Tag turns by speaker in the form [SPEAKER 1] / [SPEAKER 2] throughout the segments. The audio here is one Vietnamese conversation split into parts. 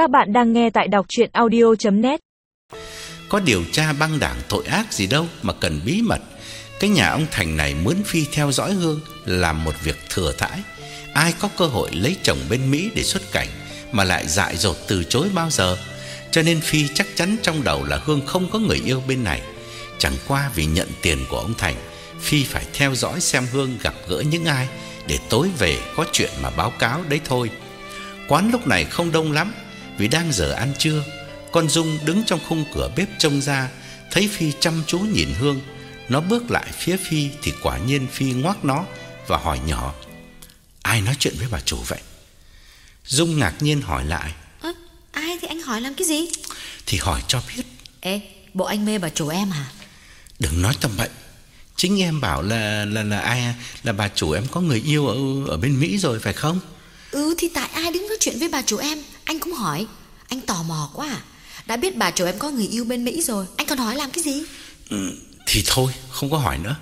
[SPEAKER 1] Các bạn đang nghe tại đọc chuyện audio.net
[SPEAKER 2] Có điều tra băng đảng tội ác gì đâu mà cần bí mật. Cái nhà ông Thành này mướn Phi theo dõi Hương Làm một việc thừa thãi. Ai có cơ hội lấy chồng bên Mỹ để xuất cảnh Mà lại dại dột từ chối bao giờ? Cho nên Phi chắc chắn trong đầu là Hương không có người yêu bên này. Chẳng qua vì nhận tiền của ông Thành, Phi phải theo dõi xem Hương gặp gỡ những ai Để tối về có chuyện mà báo cáo đấy thôi. Quán lúc này không đông lắm vì đang giờ ăn trưa Con Dung đứng trong khung cửa bếp trông ra Thấy Phi chăm chú nhìn Hương Nó bước lại phía Phi Thì quả nhiên Phi ngoác nó Và hỏi nhỏ Ai nói chuyện với bà chủ vậy Dung ngạc nhiên hỏi lại
[SPEAKER 3] Ơ, ai thì anh hỏi làm cái gì?
[SPEAKER 2] Thì hỏi cho biết
[SPEAKER 3] Ê, bộ anh mê bà chủ em hả?
[SPEAKER 2] Đừng nói tầm bậy Chính em bảo là là là ai à? là bà chủ em có người yêu ở ở bên Mỹ rồi phải không?
[SPEAKER 3] Ừ thì tại ai đứng nói chuyện với bà chủ em Anh cũng hỏi. Anh tò mò quá à. Đã biết bà chủ em có người yêu bên Mỹ rồi. Anh còn hỏi làm cái gì?
[SPEAKER 2] Ừ, thì thôi, không có hỏi nữa.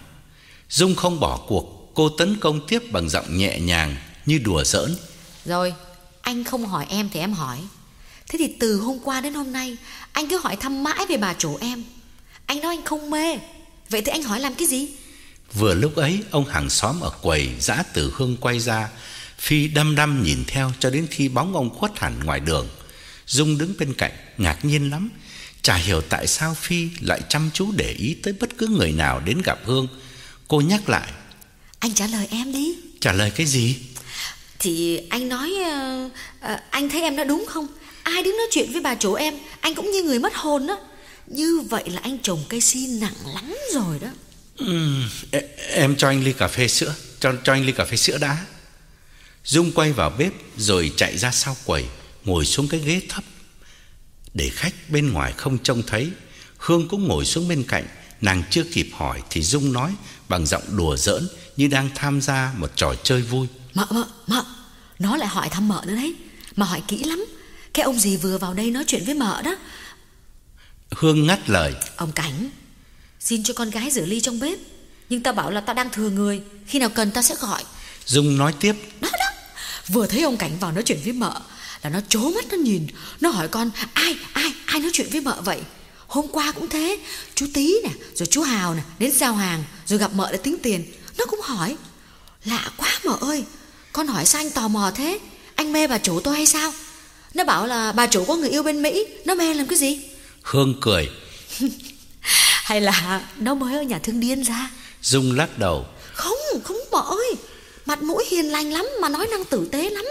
[SPEAKER 2] Dung không bỏ cuộc, cô tấn công tiếp bằng giọng nhẹ nhàng như đùa giỡn.
[SPEAKER 3] Rồi, anh không hỏi em thì em hỏi. Thế thì từ hôm qua đến hôm nay Anh cứ hỏi thăm mãi về bà chủ em. Anh nói anh không mê. Vậy thì anh hỏi làm cái gì?
[SPEAKER 2] Vừa lúc ấy, ông hàng xóm ở quầy dã từ hương quay ra, Phi đăm đăm nhìn theo cho đến khi bóng ông khuất hẳn ngoài đường. Dung đứng bên cạnh, ngạc nhiên lắm, chả hiểu tại sao Phi lại chăm chú để ý tới bất cứ người nào đến gặp Hương. Cô nhắc lại,
[SPEAKER 3] Anh trả lời em đi
[SPEAKER 2] trả lời cái gì?
[SPEAKER 3] Thì anh nói ờ, ờ, Anh thấy em nói đúng không Ai đứng nói chuyện với bà chủ em Anh cũng như người mất hồn đó Như vậy là anh trồng cây si nặng lắm rồi đó
[SPEAKER 2] e- em cho anh ly cà phê sữa, cho cho anh ly cà phê sữa đã. Dung quay vào bếp rồi chạy ra sau quầy, ngồi xuống cái ghế thấp. Để khách bên ngoài không trông thấy, Hương cũng ngồi xuống bên cạnh, nàng chưa kịp hỏi thì Dung nói bằng giọng đùa giỡn như đang tham gia một trò chơi vui.
[SPEAKER 3] Mợ mợ mợ Nó lại hỏi thăm mợ nữa đấy. Mà hỏi kỹ lắm. Cái ông gì vừa vào đây nói chuyện với mợ đó?
[SPEAKER 2] Hương ngắt lời,
[SPEAKER 3] Ông Cảnh Xin cho con gái rửa ly trong bếp. Nhưng tao bảo là tao đang thừa người Khi nào cần tao sẽ gọi.
[SPEAKER 2] Dung nói tiếp,
[SPEAKER 3] Đó Vừa thấy ông Cảnh vào nói chuyện với mợ Là nó trố mắt nó nhìn Nó hỏi con ai ai ai nói chuyện với mợ vậy? Hôm qua cũng thế Chú Tý nè Rồi chú Hào nè Đến giao hàng Rồi gặp mợ để tính tiền. Nó cũng hỏi Lạ quá mợ ơi Con hỏi sao anh tò mò thế? Anh mê bà chủ tôi hay sao? Nó bảo là bà chủ có người yêu bên Mỹ Nó mê làm cái gì?
[SPEAKER 2] Hương cười,
[SPEAKER 3] Hay là nó mới ở nhà thương điên ra?
[SPEAKER 2] Dung lắc đầu,
[SPEAKER 3] Không, không mợ ơi Mặt mũi hiền lành lắm mà nói năng tử tế lắm.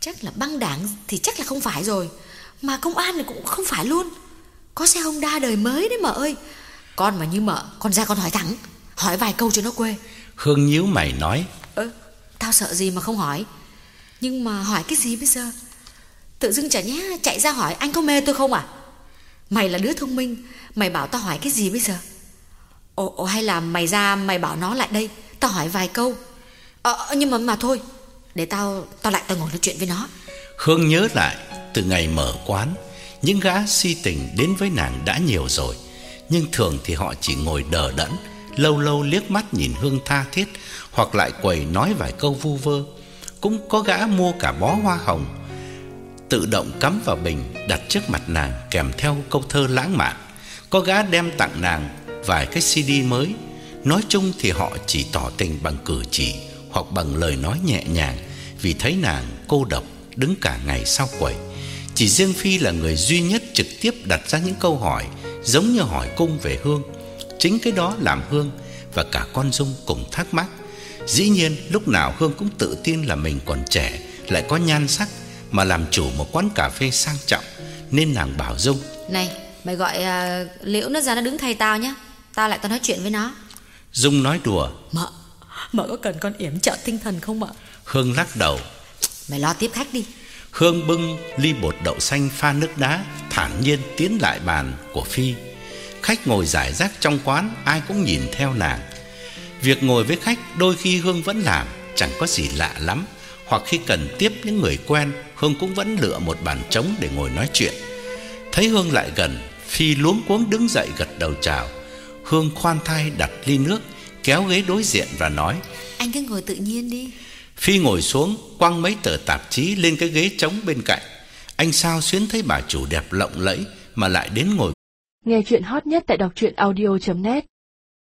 [SPEAKER 3] Chắc là băng đảng thì chắc là không phải rồi. Mà công an thì cũng không phải luôn. Có xe Honda đời mới đấy mợ ơi. Con mà như mợ Con ra con hỏi thẳng. Hỏi vài câu cho nó quê.
[SPEAKER 2] Hương nhíu mày nói,
[SPEAKER 3] Ơ, tao sợ gì mà không hỏi. Nhưng mà hỏi cái gì bây giờ? Tự dưng chả nhé chạy ra hỏi Anh có mê tôi không à? Mày là đứa thông minh Mày bảo tao hỏi cái gì bây giờ? Ồ, ồ hay là mày ra mày bảo nó lại đây Tao hỏi vài câu à, nhưng mà mà thôi Để tao tao lại tao ngồi nói chuyện với nó
[SPEAKER 2] Hương nhớ lại từ ngày mở quán, những gã si tình đến với nàng đã nhiều rồi, nhưng thường thì họ chỉ ngồi đờ đẫn, lâu lâu liếc mắt nhìn Hương tha thiết hoặc lại quầy nói vài câu vu vơ. Cũng có gã mua cả bó hoa hồng tự động cắm vào bình đặt trước mặt nàng kèm theo câu thơ lãng mạn. Có gã đem tặng nàng vài cái CD mới. Nói chung thì họ chỉ tỏ tình bằng cử chỉ hoặc bằng lời nói nhẹ nhàng vì thấy nàng cô độc đứng cả ngày sau quầy. Chỉ riêng Phi là người duy nhất trực tiếp đặt ra những câu hỏi giống như hỏi cung về Hương. Chính cái đó làm Hương và cả con Dung cùng thắc mắc. Dĩ nhiên lúc nào Hương cũng tự tin là mình còn trẻ, lại có nhan sắc mà làm chủ một quán cà phê sang trọng nên nàng bảo Dung
[SPEAKER 3] Này mày gọi à, Liễu nó ra nó đứng thay tao nhá Tao lại tao nói chuyện với nó
[SPEAKER 2] Dung nói đùa,
[SPEAKER 3] Mợ Mợ có cần con yểm trợ tinh thần không mợ
[SPEAKER 2] Hương lắc đầu.
[SPEAKER 3] Mày lo tiếp khách đi
[SPEAKER 2] Hương bưng ly bột đậu xanh pha nước đá, thản nhiên tiến lại bàn của Phi. Khách ngồi rải rác trong quán, ai cũng nhìn theo nàng. Việc ngồi với khách đôi khi Hương vẫn làm, chẳng có gì lạ lắm. Hoặc khi cần tiếp những người quen, Hương cũng vẫn lựa một bàn trống để ngồi nói chuyện. Thấy Hương lại gần, Phi luống cuống đứng dậy gật đầu chào. Hương khoan thai đặt ly nước, kéo ghế đối diện và nói:
[SPEAKER 3] Anh cứ ngồi tự nhiên đi.
[SPEAKER 2] Phi ngồi xuống quăng mấy tờ tạp chí lên cái ghế trống bên cạnh. Anh sao xuyến thấy bà chủ đẹp lộng lẫy mà lại đến ngồi.
[SPEAKER 4] Nghe chuyện hot nhất tại đọc truyện audio.net